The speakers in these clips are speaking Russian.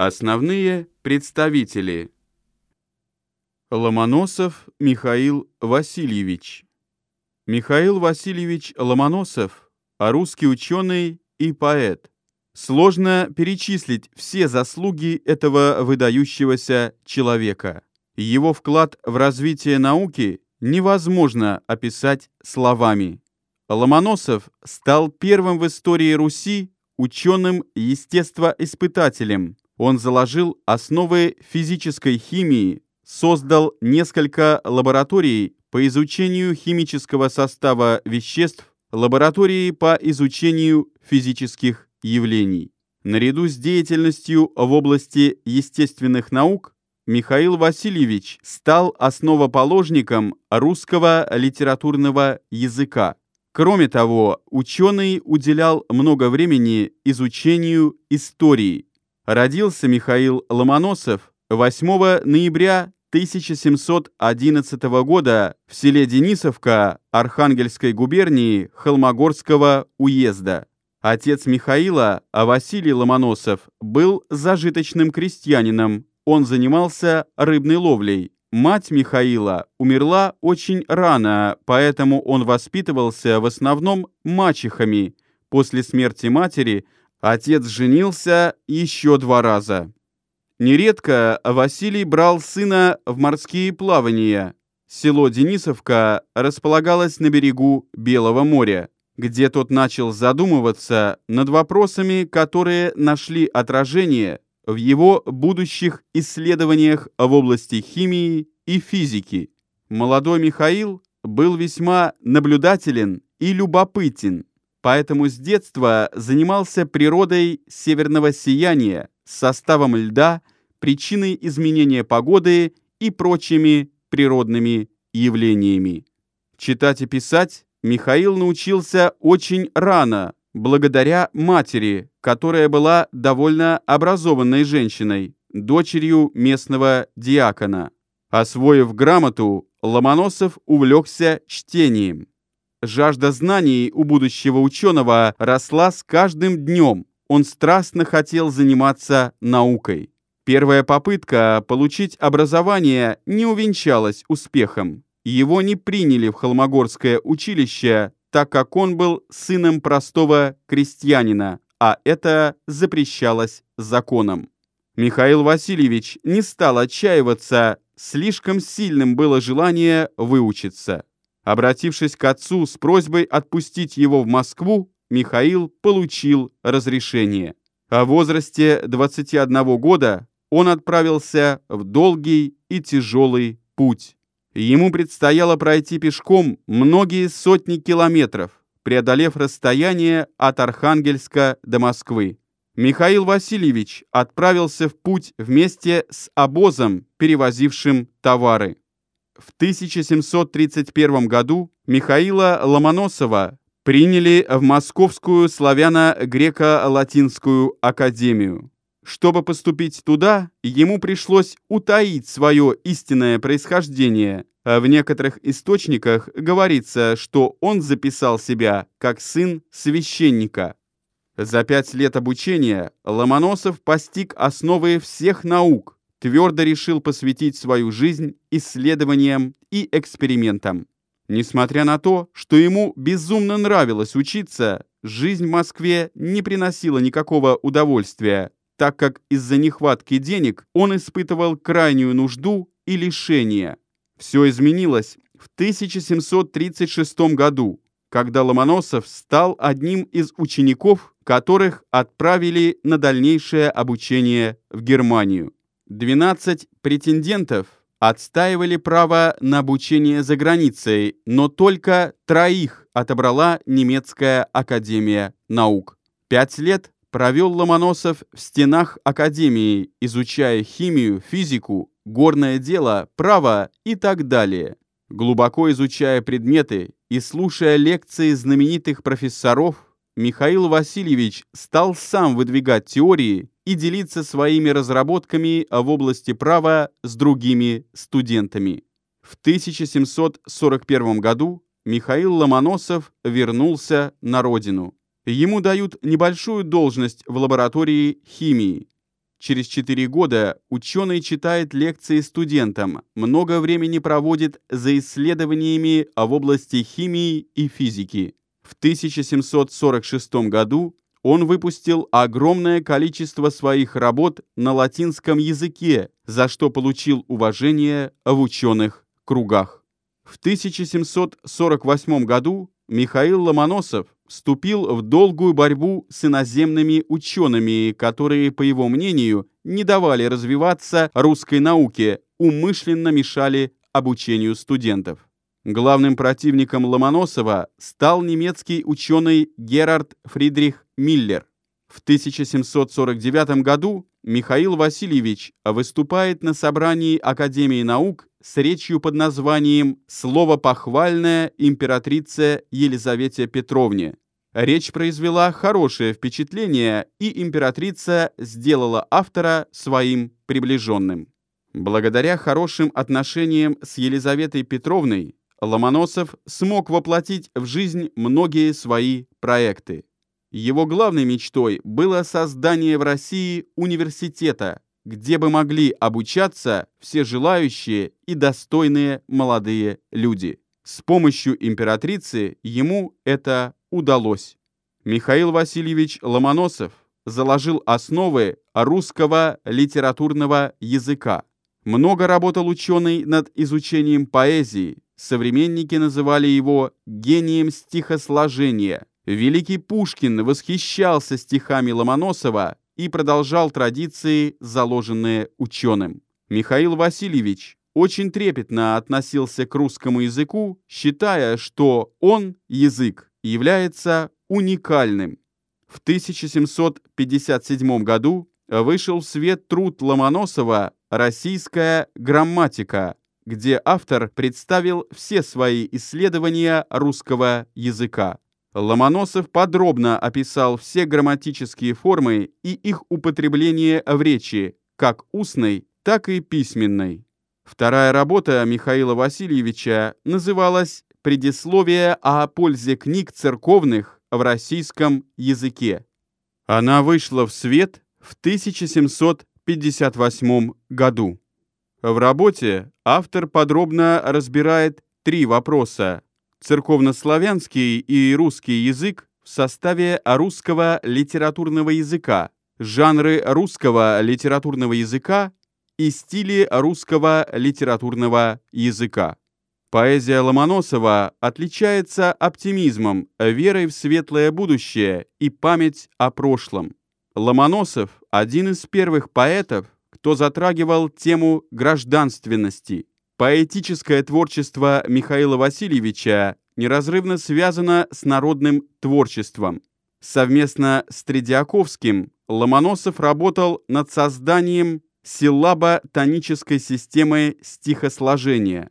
Основные представители. Ломоносов Михаил Васильевич. Михаил Васильевич Ломоносов – русский ученый и поэт. Сложно перечислить все заслуги этого выдающегося человека. Его вклад в развитие науки невозможно описать словами. Ломоносов стал первым в истории Руси ученым-естествоиспытателем. Он заложил основы физической химии, создал несколько лабораторий по изучению химического состава веществ, лаборатории по изучению физических явлений. Наряду с деятельностью в области естественных наук Михаил Васильевич стал основоположником русского литературного языка. Кроме того, ученый уделял много времени изучению истории. Родился Михаил Ломоносов 8 ноября 1711 года в селе Денисовка Архангельской губернии Холмогорского уезда. Отец Михаила, а Василий Ломоносов, был зажиточным крестьянином. Он занимался рыбной ловлей. Мать Михаила умерла очень рано, поэтому он воспитывался в основном мачехами. После смерти матери отец женился еще два раза. Нередко Василий брал сына в морские плавания. Село Денисовка располагалось на берегу Белого моря, где тот начал задумываться над вопросами, которые нашли отражение в его будущих исследованиях в области химии и физики. Молодой Михаил был весьма наблюдателен и любопытен, поэтому с детства занимался природой северного сияния, составом льда, причиной изменения погоды и прочими природными явлениями. Читать и писать Михаил научился очень рано, благодаря матери, которая была довольно образованной женщиной, дочерью местного диакона. Освоив грамоту, Ломоносов увлекся чтением. Жажда знаний у будущего ученого росла с каждым днем. Он страстно хотел заниматься наукой. Первая попытка получить образование не увенчалась успехом. Его не приняли в Холмогорское училище, так как он был сыном простого крестьянина, а это запрещалось законом. Михаил Васильевич не стал отчаиваться, слишком сильным было желание выучиться. Обратившись к отцу с просьбой отпустить его в Москву, Михаил получил разрешение. О возрасте 21 года он отправился в долгий и тяжелый путь. Ему предстояло пройти пешком многие сотни километров, преодолев расстояние от Архангельска до Москвы. Михаил Васильевич отправился в путь вместе с обозом, перевозившим товары. В 1731 году Михаила Ломоносова приняли в Московскую славяно-греко-латинскую академию. Чтобы поступить туда, ему пришлось утаить свое истинное происхождение. А в некоторых источниках говорится, что он записал себя как сын священника. За пять лет обучения Ломоносов постиг основы всех наук, твердо решил посвятить свою жизнь исследованиям и экспериментам. Несмотря на то, что ему безумно нравилось учиться, жизнь в Москве не приносила никакого удовольствия, так как из-за нехватки денег он испытывал крайнюю нужду и лишение. Все изменилось в 1736 году, когда Ломоносов стал одним из учеников, которых отправили на дальнейшее обучение в Германию. 12 претендентов отстаивали право на обучение за границей, но только троих отобрала немецкая академия наук. Пять лет провел Ломоносов в стенах Академии, изучая химию, физику, горное дело, право и так далее. Глубоко изучая предметы и слушая лекции знаменитых профессоров, Михаил Васильевич стал сам выдвигать теории и делиться своими разработками в области права с другими студентами. В 1741 году Михаил Ломоносов вернулся на родину ему дают небольшую должность в лаборатории химии. Через 4 года ученый читает лекции студентам, много времени проводит за исследованиями в области химии и физики. В 1746 году он выпустил огромное количество своих работ на латинском языке, за что получил уважение в ученых кругах. В 1748 году Михаил Ломоносов вступил в долгую борьбу с иноземными учеными, которые, по его мнению, не давали развиваться русской науке, умышленно мешали обучению студентов. Главным противником Ломоносова стал немецкий ученый Герард Фридрих Миллер. В 1749 году Михаил Васильевич выступает на собрании Академии наук с речью под названием «Слово похвальное императрице Елизавете Петровне». Речь произвела хорошее впечатление, и императрица сделала автора своим приближенным. Благодаря хорошим отношениям с Елизаветой Петровной Ломоносов смог воплотить в жизнь многие свои проекты. Его главной мечтой было создание в России университета, где бы могли обучаться все желающие и достойные молодые люди. С помощью императрицы ему это удалось. Михаил Васильевич Ломоносов заложил основы русского литературного языка. Много работал ученый над изучением поэзии, современники называли его гением стихосложения. Великий Пушкин восхищался стихами Ломоносова и продолжал традиции, заложенные ученым. Михаил Васильевич очень трепетно относился к русскому языку, считая, что он, язык, является уникальным. В 1757 году вышел в свет труд Ломоносова «Российская грамматика», где автор представил все свои исследования русского языка. Ломоносов подробно описал все грамматические формы и их употребление в речи, как устной, так и письменной. Вторая работа Михаила Васильевича называлась «Предисловие о пользе книг церковных в российском языке». Она вышла в свет в 1758 году. В работе автор подробно разбирает три вопроса церковнославянский и русский язык в составе русского литературного языка, жанры русского литературного языка и стили русского литературного языка. Поэзия Ломоносова отличается оптимизмом, верой в светлое будущее и память о прошлом. Ломоносов – один из первых поэтов, кто затрагивал тему гражданственности – Поэтическое творчество Михаила Васильевича неразрывно связано с народным творчеством. Совместно с Тредиаковским Ломоносов работал над созданием силлабо-тонической системы стихосложения.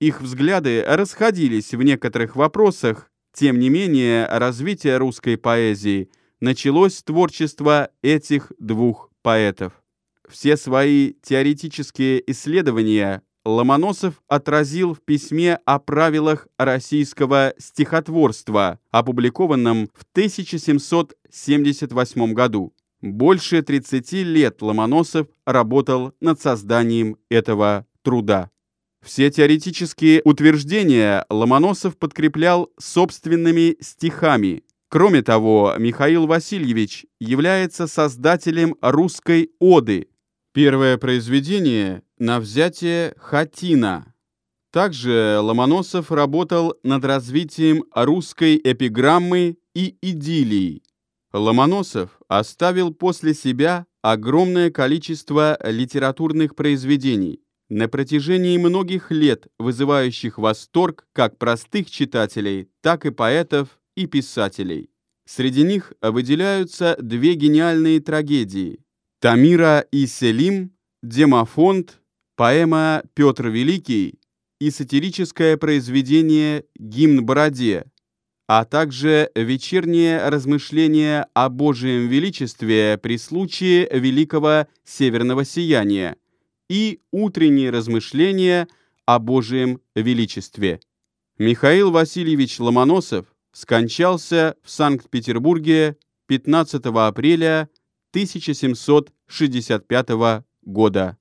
Их взгляды расходились в некоторых вопросах, тем не менее развитие русской поэзии началось с творчества этих двух поэтов. Все свои теоретические исследования Ломоносов отразил в письме о правилах российского стихотворства, опубликованном в 1778 году. Больше 30 лет Ломоносов работал над созданием этого труда. Все теоретические утверждения Ломоносов подкреплял собственными стихами. Кроме того, Михаил Васильевич является создателем русской оды. Первое произведение на взятие Хатина. Также Ломоносов работал над развитием русской эпиграммы и идиллии. Ломоносов оставил после себя огромное количество литературных произведений, на протяжении многих лет вызывающих восторг как простых читателей, так и поэтов и писателей. Среди них выделяются две гениальные трагедии «Тамира и Селим», «Демофонт» поэма «Петр Великий» и сатирическое произведение «Гимн Бороде», а также вечернее размышление о Божьем величестве при случае Великого Северного Сияния и утренние размышления о Божьем величестве. Михаил Васильевич Ломоносов скончался в Санкт-Петербурге 15 апреля 1765 года.